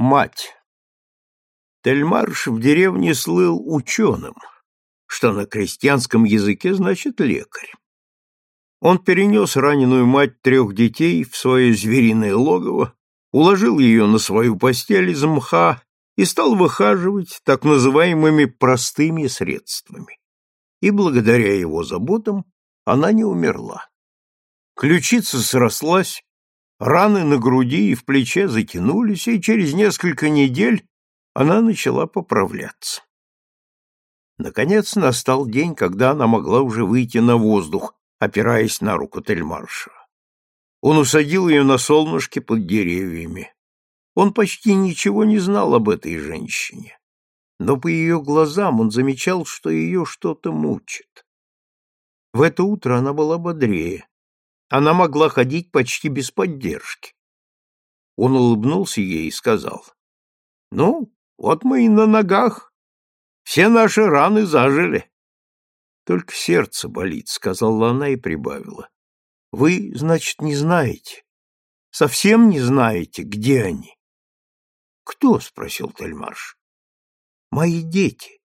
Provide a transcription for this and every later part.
Мать. Тельмарш в деревне слыл ученым, что на крестьянском языке значит лекарь. Он перенес раненую мать трех детей в свое звериное логово, уложил ее на свою постель из мха и стал выхаживать так называемыми простыми средствами. И благодаря его заботам она не умерла. Ключица срослась, Раны на груди и в плече затянулись, и через несколько недель она начала поправляться. Наконец настал день, когда она могла уже выйти на воздух, опираясь на руку Тельмарша. Он усадил ее на солнышке под деревьями. Он почти ничего не знал об этой женщине, но по ее глазам он замечал, что ее что-то мучит. В это утро она была бодрее, она могла ходить почти без поддержки. Он улыбнулся ей и сказал, «Ну, вот мы и на ногах. Все наши раны зажили». «Только сердце болит», — сказала она и прибавила. «Вы, значит, не знаете, совсем не знаете, где они?» «Кто?» — спросил Тельмарш. «Мои дети».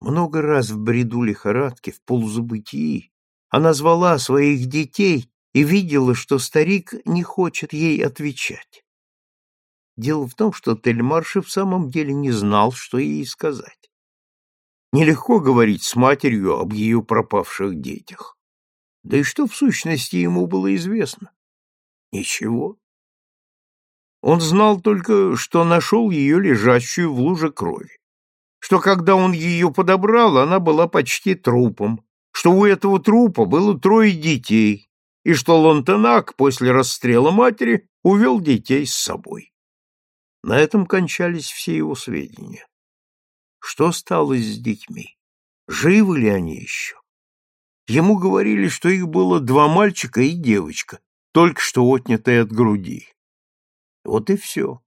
Много раз в бреду лихорадки, в полузабытии, она звала своих детей и видела, что старик не хочет ей отвечать. Дело в том, что Тельмарши в самом деле не знал, что ей сказать. Нелегко говорить с матерью об ее пропавших детях. Да и что в сущности ему было известно? Ничего. Он знал только, что нашел ее лежащую в луже крови, что когда он ее подобрал, она была почти трупом, что у этого трупа было трое детей, и что Лонтенак после расстрела матери увел детей с собой. На этом кончались все его сведения. Что стало с детьми? Живы ли они еще? Ему говорили, что их было два мальчика и девочка, только что отнятые от груди. Вот и все.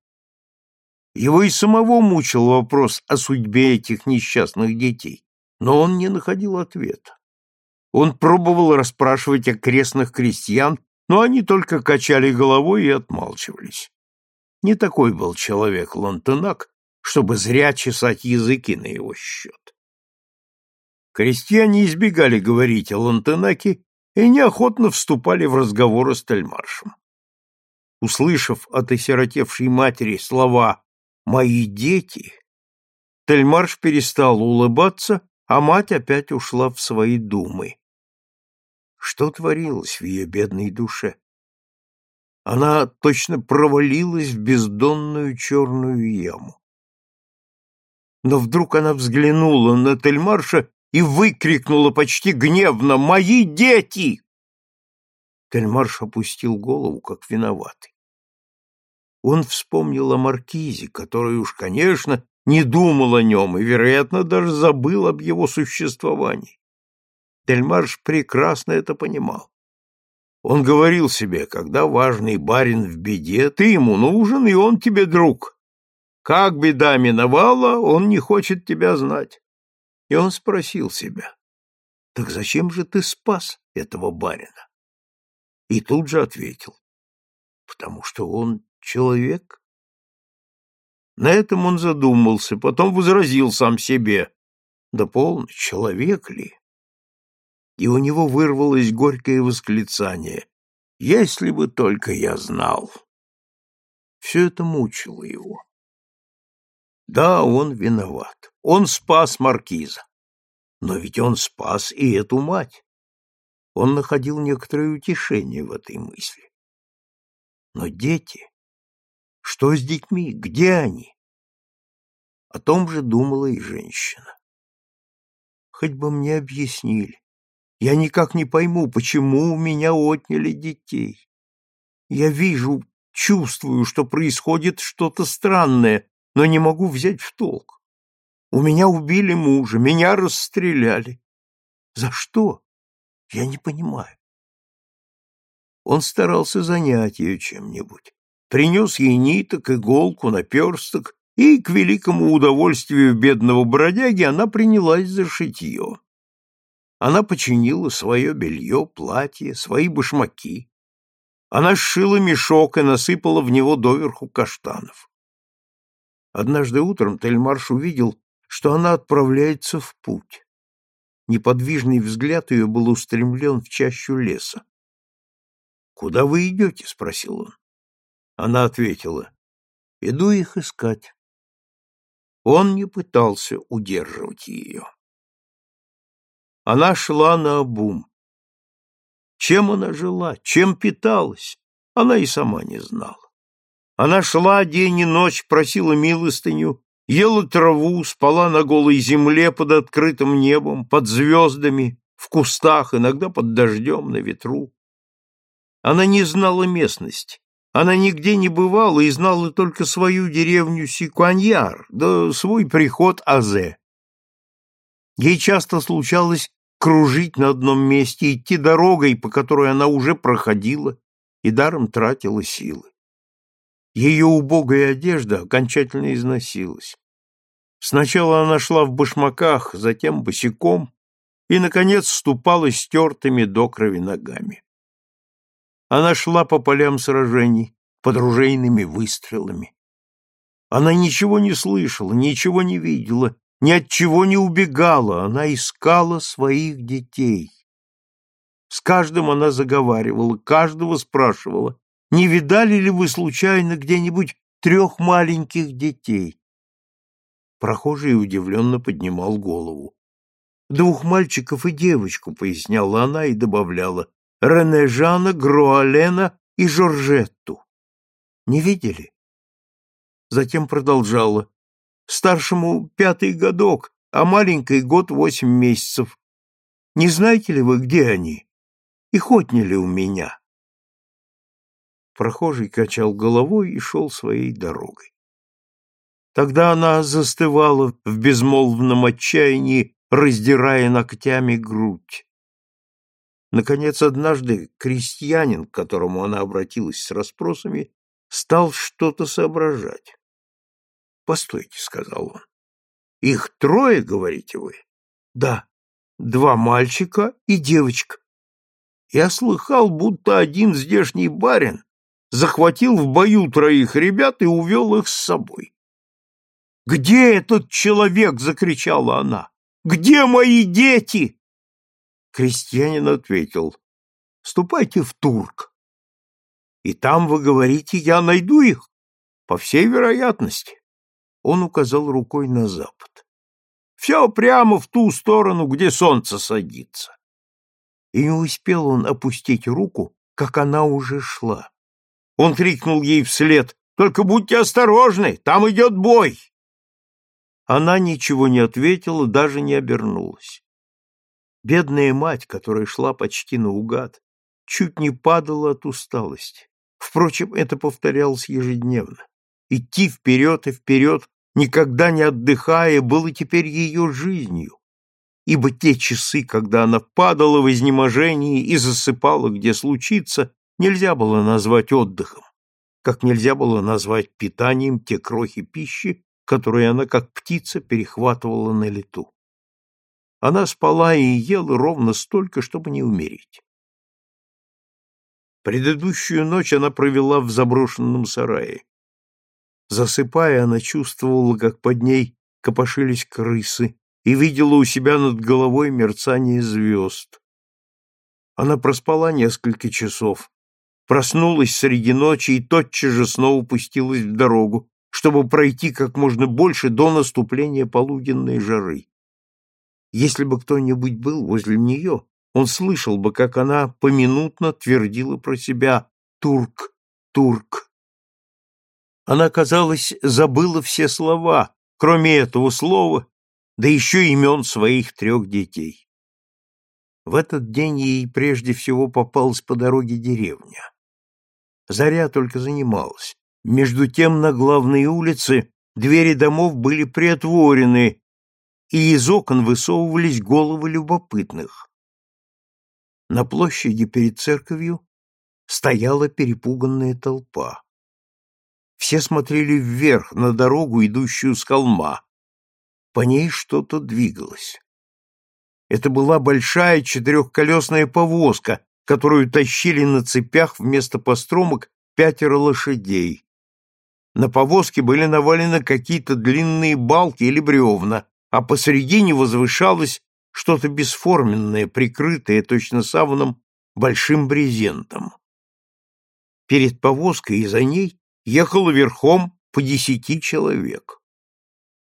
Его и самого мучил вопрос о судьбе этих несчастных детей, но он не находил ответа. Он пробовал расспрашивать окрестных крестьян, но они только качали головой и отмалчивались. Не такой был человек Лантенак, чтобы зря чесать языки на его счет. Крестьяне избегали говорить о Лантенаке и неохотно вступали в разговоры с Тельмаршем. Услышав от осиротевшей матери слова «мои дети», Тельмарш перестал улыбаться, а мать опять ушла в свои думы. Что творилось в ее бедной душе? Она точно провалилась в бездонную черную яму. Но вдруг она взглянула на Тельмарша и выкрикнула почти гневно «Мои дети!» Тельмарш опустил голову, как виноватый. Он вспомнил о маркизе, который уж, конечно, не думал о нем и, вероятно, даже забыл об его существовании. Дельмарш прекрасно это понимал. Он говорил себе, когда важный барин в беде, ты ему нужен, и он тебе друг. Как беда миновала, он не хочет тебя знать. И он спросил себя, так зачем же ты спас этого барина? И тут же ответил, потому что он человек. На этом он задумался, потом возразил сам себе, да полно, человек ли? И у него вырвалось горькое восклицание «Если бы только я знал!» Все это мучило его. Да, он виноват. Он спас маркиза. Но ведь он спас и эту мать. Он находил некоторое утешение в этой мысли. Но дети... Что с детьми? Где они? О том же думала и женщина. Хоть бы мне объяснили, я никак не пойму, почему у меня отняли детей. Я вижу, чувствую, что происходит что-то странное, но не могу взять в толк. У меня убили мужа, меня расстреляли. За что? Я не понимаю. Он старался занять ее чем-нибудь. Принес ей ниток, иголку, наперсток, и, к великому удовольствию бедного бродяги, она принялась за шитье. Она починила свое белье, платье, свои башмаки. Она сшила мешок и насыпала в него доверху каштанов. Однажды утром Тельмарш увидел, что она отправляется в путь. Неподвижный взгляд ее был устремлен в чащу леса. «Куда вы идете?» — спросил он. Она ответила, «Иду их искать». Он не пытался удерживать ее. Она шла на обум. Чем она жила, чем питалась, она и сама не знала. Она шла день и ночь, просила милостыню, ела траву, спала на голой земле под открытым небом, под звездами, в кустах, иногда под дождем, на ветру. Она не знала местности, она нигде не бывала и знала только свою деревню Сикуаньяр, да свой приход Азе. Ей часто случалось кружить на одном месте, идти дорогой, по которой она уже проходила, и даром тратила силы. Ее убогая одежда окончательно износилась. Сначала она шла в башмаках, затем босиком и, наконец, ступала стертыми до крови ногами. Она шла по полям сражений, под ружейными выстрелами. Она ничего не слышала, ничего не видела, ни от чего не убегала, она искала своих детей. С каждым она заговаривала, каждого спрашивала, не видали ли вы случайно где-нибудь трех маленьких детей? Прохожий удивленно поднимал голову. Двух мальчиков и девочку, поясняла она и добавляла, Рене Жана, Груалена и Жоржетту. Не видели? Затем продолжала. Старшему пятый годок, а маленькой год восемь месяцев. Не знаете ли вы, где они? Их отняли у меня. Прохожий качал головой и шел своей дорогой. Тогда она застывала в безмолвном отчаянии, раздирая ногтями грудь. Наконец, однажды крестьянин, к которому она обратилась с расспросами, стал что-то соображать. «Постойте», — сказал он. «Их трое, говорите вы?» «Да, два мальчика и девочка. Я слыхал, будто один здешний барин захватил в бою троих ребят и увел их с собой. «Где этот человек?» — закричала она. «Где мои дети?» Крестьянин ответил. «Ступайте в Турк. И там, вы говорите, я найду их? По всей вероятности». Он указал рукой на запад. «Все прямо в ту сторону, где солнце садится». И не успел он опустить руку, как она уже шла. Он крикнул ей вслед «Только будьте осторожны, там идет бой!» Она ничего не ответила, даже не обернулась. Бедная мать, которая шла почти наугад, чуть не падала от усталости. Впрочем, это повторялось ежедневно. Идти вперед и вперед, никогда не отдыхая, было теперь ее жизнью. Ибо те часы, когда она падала в изнеможении и засыпала, где случится, нельзя было назвать отдыхом, как нельзя было назвать питанием те крохи пищи, которые она, как птица, перехватывала на лету. Она спала и ела ровно столько, чтобы не умереть. Предыдущую ночь она провела в заброшенном сарае. Засыпая, она чувствовала, как под ней копошились крысы, и видела у себя над головой мерцание звезд. Она проспала несколько часов, проснулась среди ночи и тотчас же снова пустилась в дорогу, чтобы пройти как можно больше до наступления полуденной жары. Если бы кто-нибудь был возле нее, он слышал бы, как она поминутно твердила про себя «Турк, турк». Она, казалось, забыла все слова, кроме этого слова, да еще имен своих трех детей. В этот день ей прежде всего попалась по дороге деревня. Заря только занималась. Между тем на главной улице двери домов были приотворены, и из окон высовывались головы любопытных. На площади перед церковью стояла перепуганная толпа. Все смотрели вверх, на дорогу, идущую с холма. По ней что-то двигалось. Это была большая четырехколесная повозка, которую тащили на цепях вместо постромок пятеро лошадей. На повозке были навалены какие-то длинные балки или бревна, а посредине возвышалось что-то бесформенное, прикрытое точно саваном большим брезентом. Перед повозкой и за ней ехало верхом по десяти человек.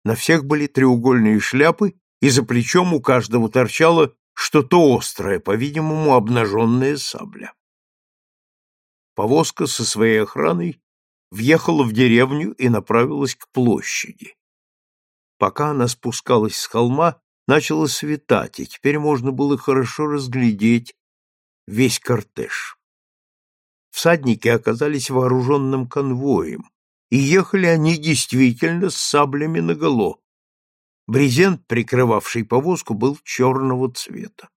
На всех были треугольные шляпы, и за плечом у каждого торчало что-то острое, по-видимому, обнаженная сабля. Повозка со своей охраной въехала в деревню и направилась к площади. Пока она спускалась с холма, начало светать, и теперь можно было хорошо разглядеть весь кортеж. Всадники оказались вооруженным конвоем, и ехали они действительно с саблями наголо. Брезент, прикрывавший повозку, был черного цвета.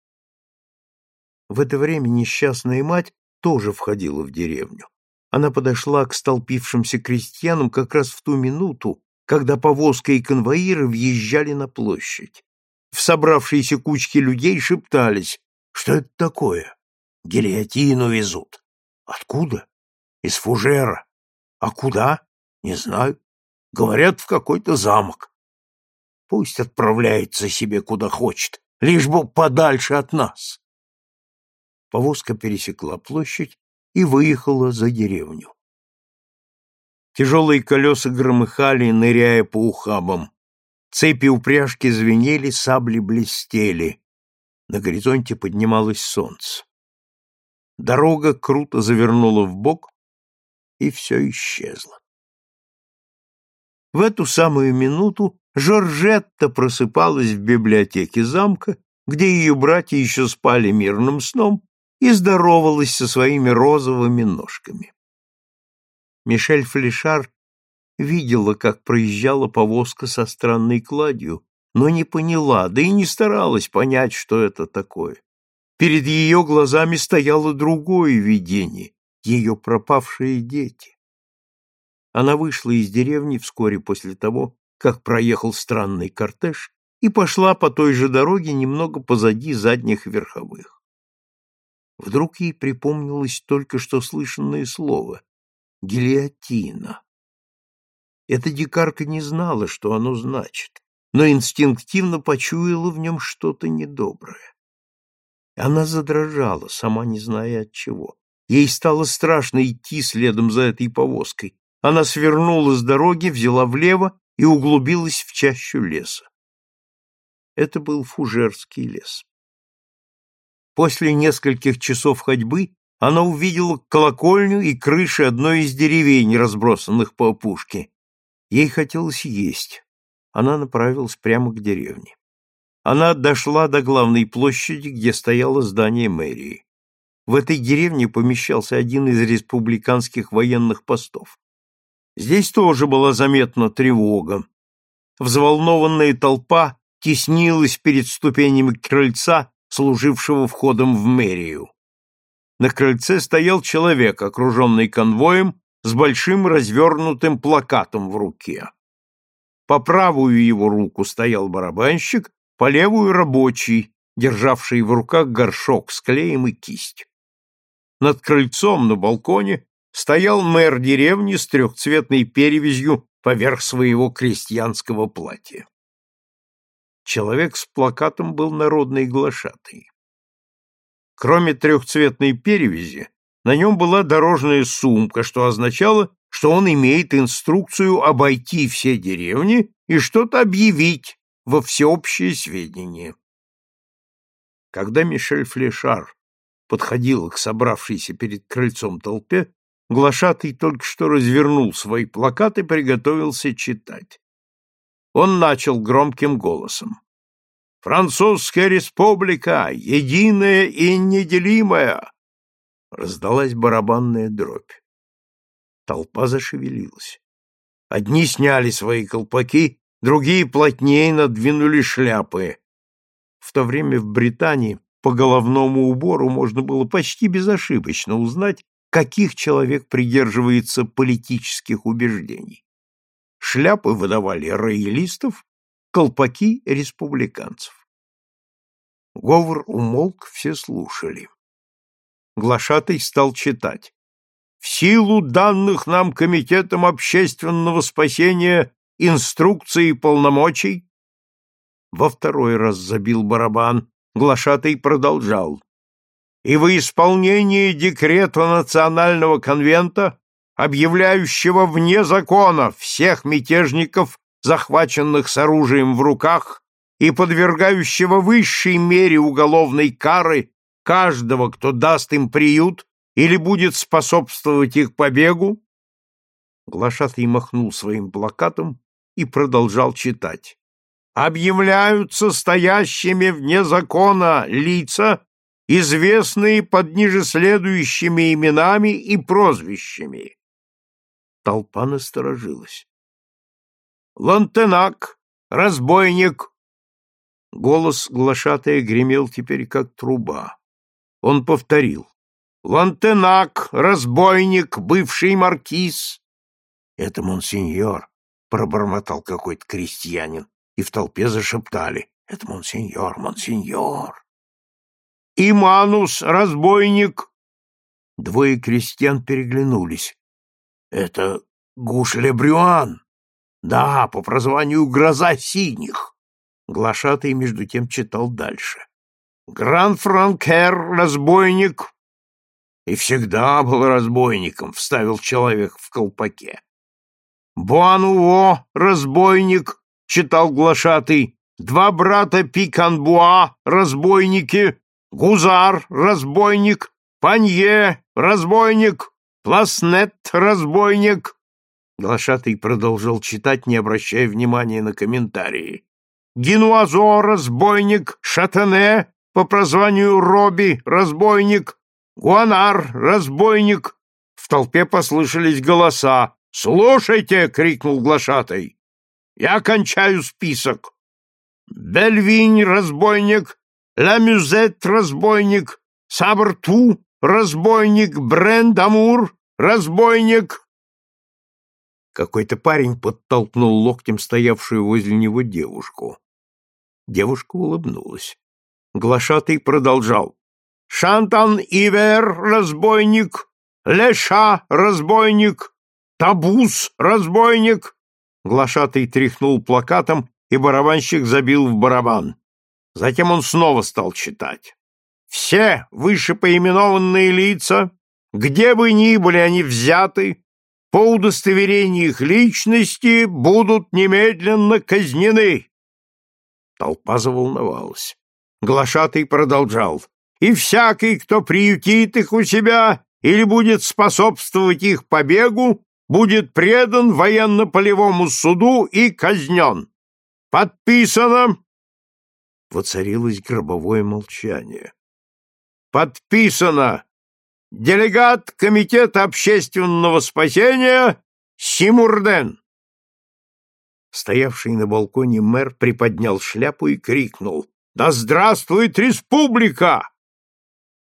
В это время несчастная мать тоже входила в деревню. Она подошла к столпившимся крестьянам как раз в ту минуту, когда повозка и конвоиры въезжали на площадь. В собравшиеся кучки людей шептались, что это такое. Гильотину везут. Откуда? Из Фужера. А куда? Не знаю. Говорят, в какой-то замок. Пусть отправляется себе куда хочет, лишь бы подальше от нас. Повозка пересекла площадь и выехала за деревню. Тяжелые колеса громыхали, ныряя по ухабам. Цепи упряжки звенели, сабли блестели. На горизонте поднималось солнце. Дорога круто завернула в бок, и все исчезло. В эту самую минуту Жоржетта просыпалась в библиотеке замка, где ее братья еще спали мирным сном, и здоровалась со своими розовыми ножками. Мишель Флешар видела, как проезжала повозка со странной кладью, но не поняла, да и не старалась понять, что это такое. Перед ее глазами стояло другое видение — ее пропавшие дети. Она вышла из деревни вскоре после того, как проехал странный кортеж, и пошла по той же дороге немного позади задних верховых. Вдруг ей припомнилось только что слышанное слово — гильотина. Эта дикарка не знала, что оно значит, но инстинктивно почуяла в нем что-то недоброе. Она задрожала, сама не зная от чего. Ей стало страшно идти следом за этой повозкой, она свернула с дороги, взяла влево и углубилась в чащу леса. Это был Фужерский лес. После нескольких часов ходьбы она увидела колокольню и крыши одной из деревень, разбросанных по опушке. Ей хотелось есть. Она направилась прямо к деревне. Она дошла до главной площади, где стояло здание мэрии. В этой деревне помещался один из республиканских военных постов. Здесь тоже была заметна тревога. Взволнованная толпа теснилась перед ступенями крыльца, служившего входом в мэрию. На крыльце стоял человек, окруженный конвоем, с большим развернутым плакатом в руке. По правую его руку стоял барабанщик, по левую — рабочий, державший в руках горшок с клеем и кисть. Над крыльцом на балконе стоял мэр деревни с трехцветной перевязью поверх своего крестьянского платья. Человек с плакатом был народный глашатый. Кроме трехцветной перевязи, на нем была дорожная сумка, что означало, что он имеет инструкцию обойти все деревни и что-то объявить во всеобщее сведение. Когда Мишель Флешар подходила к собравшейся перед крыльцом толпе, Глашатый только что развернул свой плакат и приготовился читать. Он начал громким голосом. «Французская республика, единая и неделимая!» Раздалась барабанная дробь. Толпа зашевелилась. Одни сняли свои колпаки, другие плотнее надвинули шляпы. В то время в Британии по головному убору можно было почти безошибочно узнать, каких человек придерживается политических убеждений. Шляпы выдавали роялистов, колпаки — республиканцев. Говор умолк, все слушали. глашатый стал читать. В силу данных нам Комитетом общественного спасения инструкций и полномочий во второй раз забил барабан, глашатый продолжал. И во исполнение декрета Национального конвента, объявляющего вне закона всех мятежников, захваченных с оружием в руках, и подвергающего высшей мере уголовной кары каждого, кто даст им приют или будет способствовать их побегу, глашатый махнул своим плакатом и продолжал читать объявляются стоящими вне закона лица, известные под ниже следующими именами и прозвищами. Толпа насторожилась. Лантенак, разбойник. Голос глашатая гремел теперь как труба. Он повторил. Лантенак, разбойник, бывший маркиз. Это монсеньор, пробормотал какой-то крестьянин и в толпе зашептали «Это монсеньор, монсеньор!» «Иманус, разбойник!» Двое крестьян переглянулись. «Это Гуш-Лебрюан!» «Да, по прозванию «Гроза синих!» Глашатый между тем читал дальше. «Гран-Франкер, разбойник!» «И всегда был разбойником», — вставил человек в колпаке. «Буануо, разбойник!» — читал глашатый, — два брата Пиканбуа, разбойники, Гузар, разбойник, Панье, разбойник, Пласнет, разбойник. Глашатый продолжал читать, не обращая внимания на комментарии. Генуазо, разбойник, Шатене, по прозванию Робби, разбойник, Гуанар, разбойник. В толпе послышались голоса. «Слушайте!» — крикнул глашатай. Я кончаю список. Бельвинь — разбойник, Ламюзет — разбойник, Сабрту — разбойник, Брендамур — разбойник. Какой-то парень подтолкнул локтем стоявшую возле него девушку. Девушка улыбнулась. Глашатый продолжал. Шантан Ивер — разбойник, Леша — разбойник, Табус — разбойник, Глашатый тряхнул плакатом, и барабанщик забил в барабан. Затем он снова стал читать. «Все вышепоименованные лица, где бы ни были они взяты, по удостоверению их личности будут немедленно казнены». Толпа заволновалась. Глашатый продолжал. «И всякий, кто приютит их у себя или будет способствовать их побегу, будет предан военно-полевому суду и казнен. Подписано!» Воцарилось гробовое молчание. «Подписано! Делегат Комитета общественного спасения Симурден!» Стоявший на балконе мэр приподнял шляпу и крикнул «Да здравствует республика!»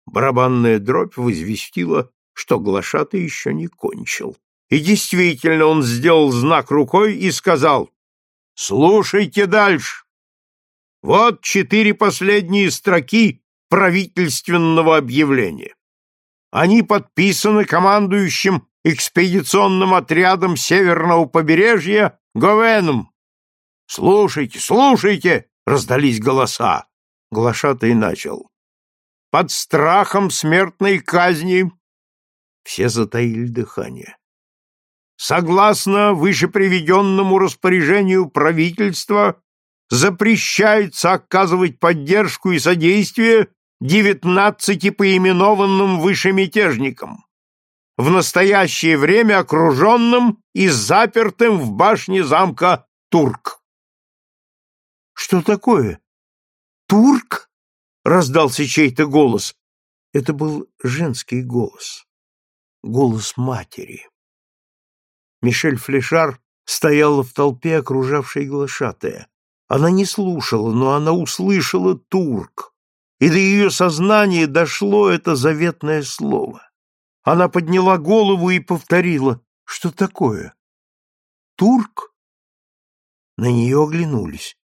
Барабанная дробь возвестила, что глашатый еще не кончил. И действительно он сделал знак рукой и сказал «Слушайте дальше. Вот четыре последние строки правительственного объявления. Они подписаны командующим экспедиционным отрядом Северного побережья Говеном. «Слушайте, слушайте!» — раздались голоса. Глашатый начал. «Под страхом смертной казни...» Все затаили дыхание. Согласно вышеприведенному распоряжению правительства, запрещается оказывать поддержку и содействие девятнадцати поименованным выше мятежникам, в настоящее время окруженным и запертым в башне замка Турк. «Что такое? Турк?» — раздался чей-то голос. Это был женский голос, голос матери. Мишель Флешар стояла в толпе, окружавшей глашатая. Она не слушала, но она услышала турк, и до ее сознания дошло это заветное слово. Она подняла голову и повторила, что такое? Турк? На нее оглянулись.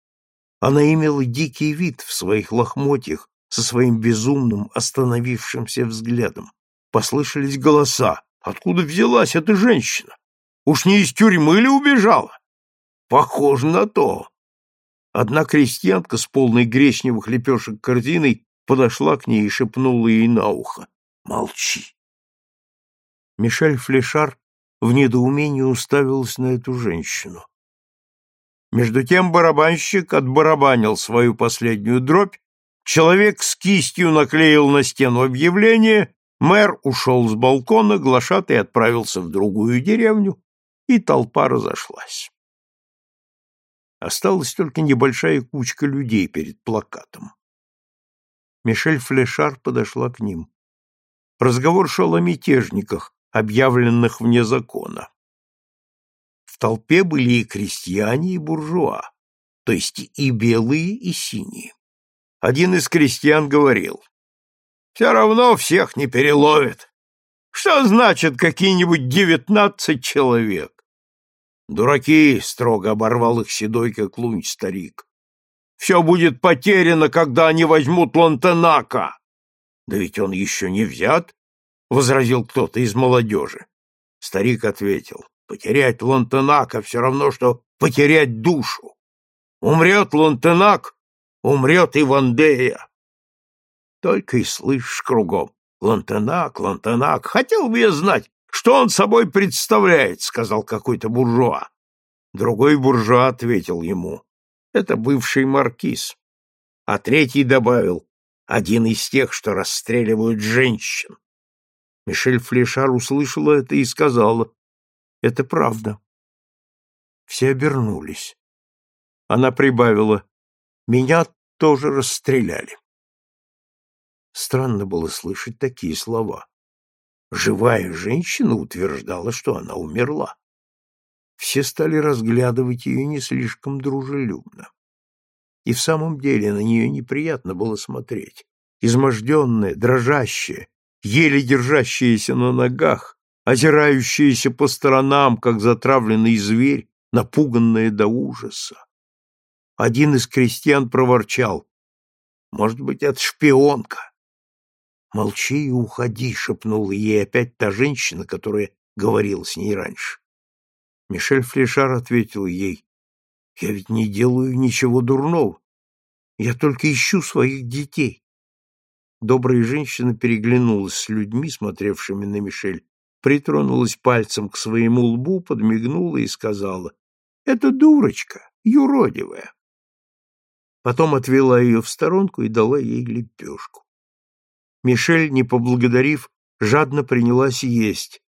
Она имела дикий вид в своих лохмотьях со своим безумным остановившимся взглядом. Послышались голоса. Откуда взялась эта женщина? Уж не из тюрьмы ли убежала? Похоже на то. Одна крестьянка с полной гречневых лепешек корзиной подошла к ней и шепнула ей на ухо. «Молчи!» Мишель Флешар в недоумении уставился на эту женщину. Между тем барабанщик отбарабанил свою последнюю дробь, человек с кистью наклеил на стену объявление, мэр ушел с балкона, глашатый отправился в другую деревню, и толпа разошлась. Осталась только небольшая кучка людей перед плакатом. Мишель Флешар подошла к ним. Разговор шел о мятежниках, объявленных вне закона. В толпе были и крестьяне, и буржуа, то есть и белые, и синие. Один из крестьян говорил, «Все равно всех не переловят. Что значит какие-нибудь девятнадцать человек? Дураки, строго оборвал их седой, как лунь старик. Все будет потеряно, когда они возьмут Лантенака. Да ведь он еще не взят, возразил кто-то из молодежи. Старик ответил, потерять Лантенака все равно, что потерять душу. Умрет Лантенак, умрет и Вандея. Только и слышишь кругом. Лантенак, Лантенак, хотел бы я знать, что он собой представляет, сказал какой-то буржуа. Другой буржуа ответил ему: это бывший маркиз. А третий добавил: один из тех, что расстреливают женщин. Мишель Флешар услышала это и сказала: это правда. Все обернулись. Она прибавила: меня тоже расстреляли. Странно было слышать такие слова. Живая женщина утверждала, что она умерла. Все стали разглядывать ее не слишком дружелюбно. И в самом деле на нее неприятно было смотреть. Изможденная, дрожащая, еле держащаяся на ногах, озирающаяся по сторонам, как затравленный зверь, напуганная до ужаса. Один из крестьян проворчал. Может быть, это шпионка. «Молчи и уходи», — шепнула ей опять та женщина, которая говорила с ней раньше. Мишель Флешар ответил ей, «Я ведь не делаю ничего дурного. Я только ищу своих детей». Добрая женщина переглянулась с людьми, смотревшими на Мишель, притронулась пальцем к своему лбу, подмигнула и сказала, «Это дурочка, юродивая». Потом отвела ее в сторонку и дала ей лепешку. Мишель, не поблагодарив, жадно принялась есть.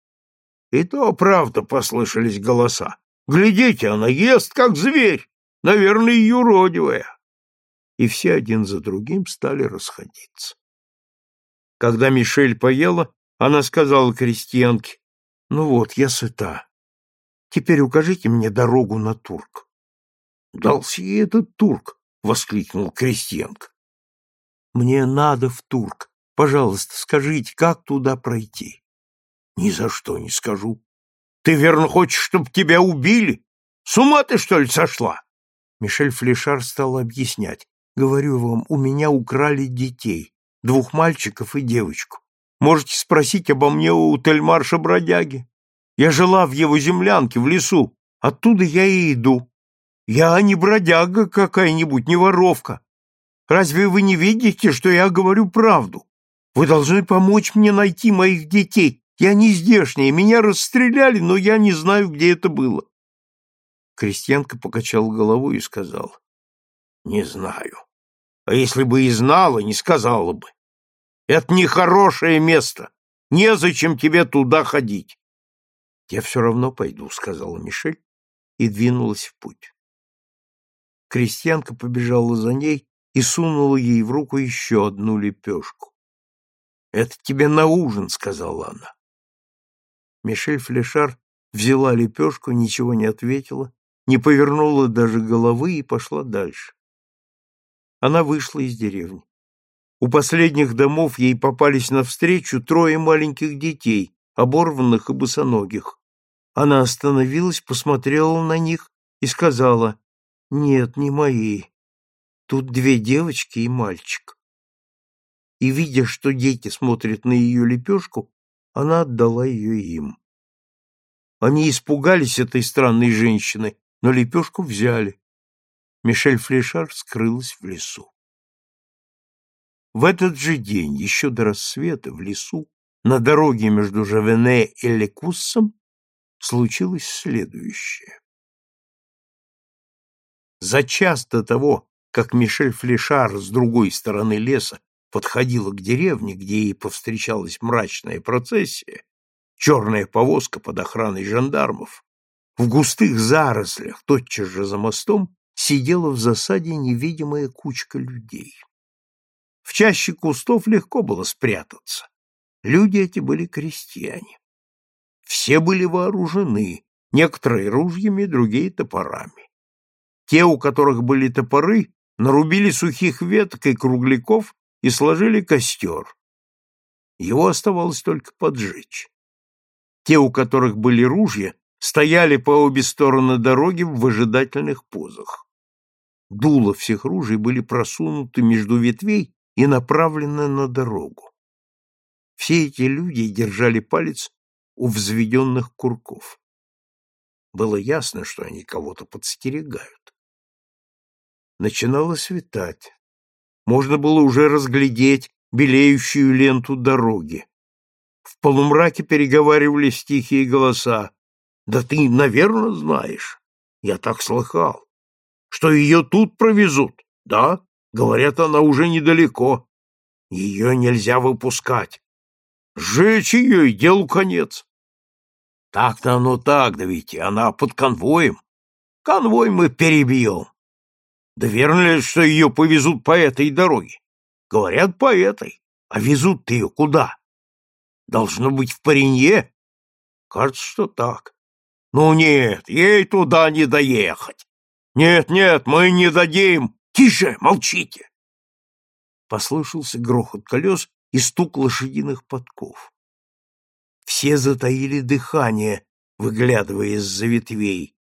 И то правда послышались голоса. Глядите, она ест, как зверь, наверное, юродивая. И все один за другим стали расходиться. Когда Мишель поела, она сказала крестьянке, «Ну вот, я сыта. Теперь укажите мне дорогу на Турк». «Дался ей этот Турк!» — воскликнул крестьянка. «Мне надо в Турк. Пожалуйста, скажите, как туда пройти? Ни за что не скажу. Ты верно хочешь, чтобы тебя убили? С ума ты, что ли, сошла? Мишель Флешар стал объяснять. Говорю вам, у меня украли детей, двух мальчиков и девочку. Можете спросить обо мне у Тельмарша бродяги. Я жила в его землянке, в лесу. Оттуда я и иду. Я не бродяга какая-нибудь, не воровка. Разве вы не видите, что я говорю правду? Вы должны помочь мне найти моих детей. Я не здешняя, меня расстреляли, но я не знаю, где это было. Крестьянка покачала головой и сказала. Не знаю. А если бы и знала, не сказала бы. Это нехорошее место. Незачем тебе туда ходить. Я все равно пойду, сказала Мишель и двинулась в путь. Крестьянка побежала за ней и сунула ей в руку еще одну лепешку. Это тебе на ужин, сказала она. Мишель Флешар взяла лепешку, ничего не ответила, не повернула даже головы и пошла дальше. Она вышла из деревни. У последних домов ей попались навстречу трое маленьких детей, оборванных и босоногих. Она остановилась, посмотрела на них и сказала, «Нет, не мои. Тут две девочки и мальчик» и, видя, что дети смотрят на ее лепешку, она отдала ее им. Они испугались этой странной женщины, но лепешку взяли. Мишель Флешар скрылась в лесу. В этот же день, еще до рассвета, в лесу, на дороге между Жавене и Лекуссом, случилось следующее. За час до того, как Мишель Флешар с другой стороны леса подходила к деревне, где ей повстречалась мрачная процессия, черная повозка под охраной жандармов, в густых зарослях, тотчас же за мостом, сидела в засаде невидимая кучка людей. В чаще кустов легко было спрятаться. Люди эти были крестьяне. Все были вооружены, некоторые ружьями, другие топорами. Те, у которых были топоры, нарубили сухих веток и кругляков и сложили костер. Его оставалось только поджечь. Те, у которых были ружья, стояли по обе стороны дороги в выжидательных позах. Дула всех ружей были просунуты между ветвей и направлены на дорогу. Все эти люди держали палец у взведенных курков. Было ясно, что они кого-то подстерегают. Начинало светать. Можно было уже разглядеть белеющую ленту дороги. В полумраке переговаривались тихие голоса. «Да ты, наверное, знаешь. Я так слыхал. Что ее тут провезут, да? Говорят, она уже недалеко. Ее нельзя выпускать. Сжечь ее и делу конец. Так-то оно так, да ведь она под конвоем. Конвой мы перебьем. Да верно ли, что ее повезут по этой дороге? Говорят, по этой. А везут-то ее куда? Должно быть в Паренье? Кажется, что так. Ну нет, ей туда не доехать. Нет, нет, мы не дадим. Тише, молчите. Послышался грохот колес и стук лошадиных подков. Все затаили дыхание, выглядывая из-за ветвей.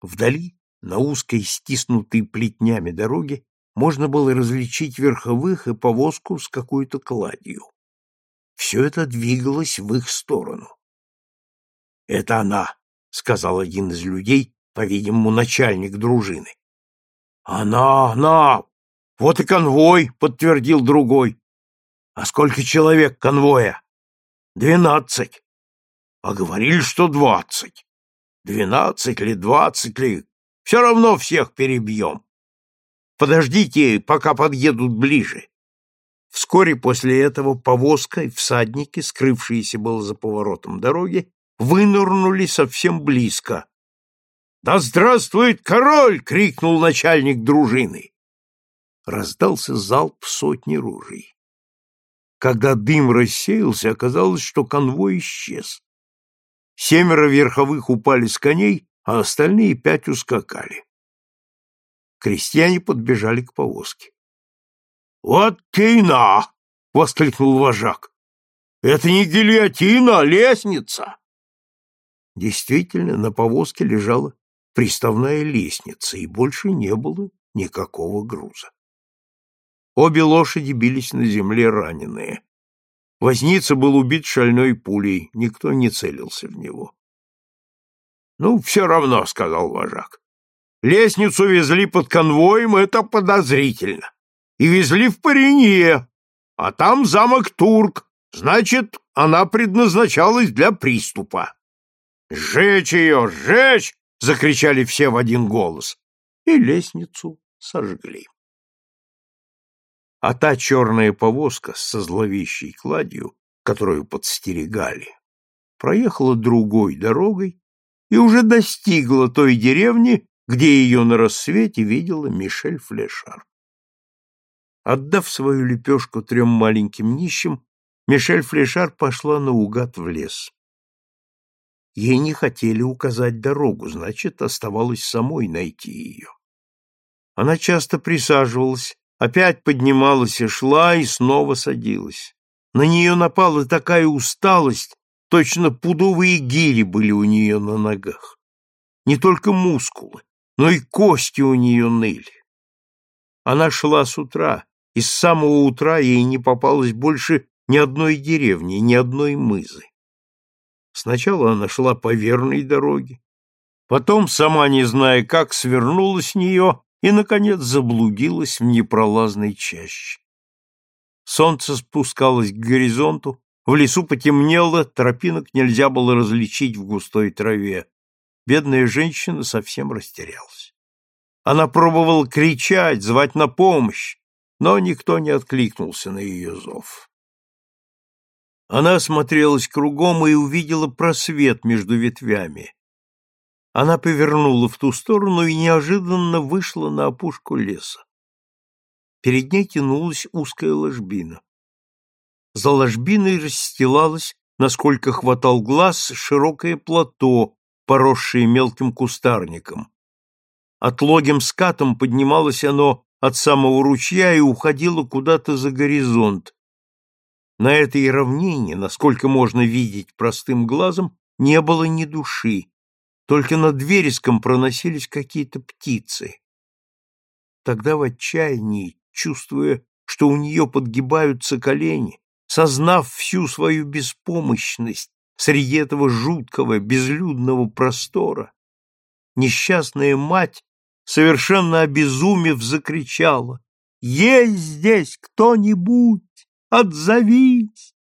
Вдали, на узкой, стиснутой плетнями дороге, можно было различить верховых и повозку с какой-то кладью. Все это двигалось в их сторону. — Это она, — сказал один из людей, по-видимому, начальник дружины. — Она, она! Вот и конвой, — подтвердил другой. — А сколько человек конвоя? — Двенадцать. — А говорили, что двадцать. Двенадцать ли, двадцать ли, все равно всех перебьем. Подождите, пока подъедут ближе. Вскоре после этого повозка и всадники, скрывшиеся было за поворотом дороги, вынырнули совсем близко. «Да здравствует король!» — крикнул начальник дружины. Раздался залп сотни ружей. Когда дым рассеялся, оказалось, что конвой исчез. Семеро верховых упали с коней, а остальные пять ускакали. Крестьяне подбежали к повозке. «Вот тина!» — воскликнул вожак. «Это не гильотина, а лестница!» Действительно, на повозке лежала приставная лестница, и больше не было никакого груза. Обе лошади бились на земле раненые. Возница был убит шальной пулей, никто не целился в него. «Ну, все равно», — сказал вожак. «Лестницу везли под конвоем, это подозрительно и везли в Паренье, а там замок Турк, значит, она предназначалась для приступа. «Сжечь ее! Сжечь!» — закричали все в один голос, и лестницу сожгли. А та черная повозка со зловещей кладью, которую подстерегали, проехала другой дорогой и уже достигла той деревни, где ее на рассвете видела Мишель Флешар. Отдав свою лепешку трем маленьким нищим, Мишель Флешар пошла наугад в лес. Ей не хотели указать дорогу, значит, оставалось самой найти ее. Она часто присаживалась, опять поднималась и шла, и снова садилась. На нее напала такая усталость, точно пудовые гири были у нее на ногах. Не только мускулы, но и кости у нее ныли. Она шла с утра, и с самого утра ей не попалось больше ни одной деревни, ни одной мызы. Сначала она шла по верной дороге, потом, сама не зная как, свернула с нее и, наконец, заблудилась в непролазной чаще. Солнце спускалось к горизонту, в лесу потемнело, тропинок нельзя было различить в густой траве. Бедная женщина совсем растерялась. Она пробовала кричать, звать на помощь, но никто не откликнулся на ее зов. Она осмотрелась кругом и увидела просвет между ветвями. Она повернула в ту сторону и неожиданно вышла на опушку леса. Перед ней тянулась узкая ложбина. За ложбиной расстилалось, насколько хватал глаз, широкое плато, поросшее мелким кустарником. Отлогим скатом поднималось оно от самого ручья и уходило куда-то за горизонт, на этой равнине, насколько можно видеть простым глазом, не было ни души, только над вереском проносились какие-то птицы. Тогда в отчаянии, чувствуя, что у нее подгибаются колени, сознав всю свою беспомощность среди этого жуткого, безлюдного простора, несчастная мать, совершенно обезумев, закричала «Есть здесь кто-нибудь!» Отзовись!»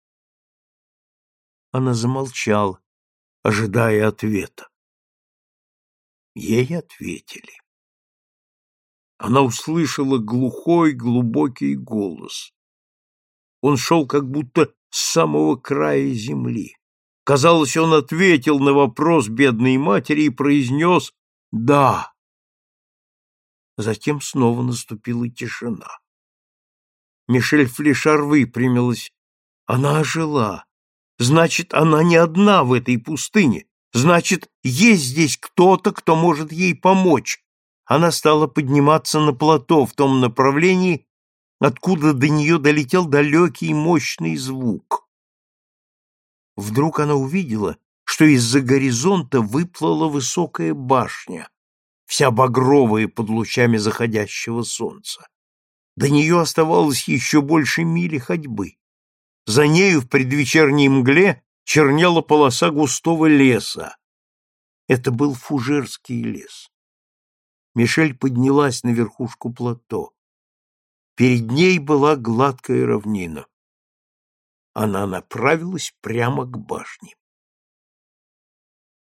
Она замолчала, ожидая ответа. Ей ответили. Она услышала глухой, глубокий голос. Он шел как будто с самого края земли. Казалось, он ответил на вопрос бедной матери и произнес «да». Затем снова наступила тишина. Мишель Флешар выпрямилась. Она ожила. Значит, она не одна в этой пустыне. Значит, есть здесь кто-то, кто может ей помочь. Она стала подниматься на плато в том направлении, откуда до нее долетел далекий мощный звук. Вдруг она увидела, что из-за горизонта выплыла высокая башня, вся багровая под лучами заходящего солнца. До нее оставалось еще больше мили ходьбы. За нею в предвечерней мгле чернела полоса густого леса. Это был фужерский лес. Мишель поднялась на верхушку плато. Перед ней была гладкая равнина. Она направилась прямо к башне.